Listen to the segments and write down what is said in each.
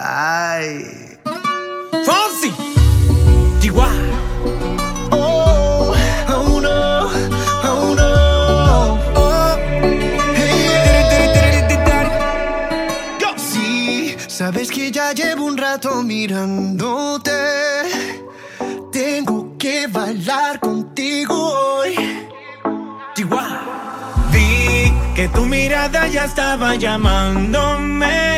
Ay. Fonsi. Oh, oh no, oh no. Oh, hey. Go. Sí, sabes que ya llevo un rato mirándote. Tengo que bailar contigo hoy. Chihuahua. Vi que tu mirada ya estaba llamándome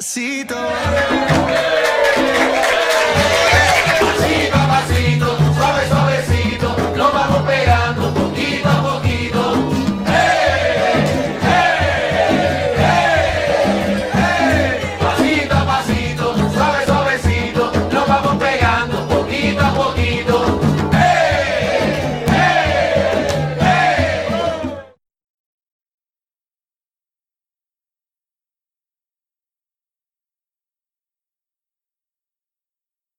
necessito.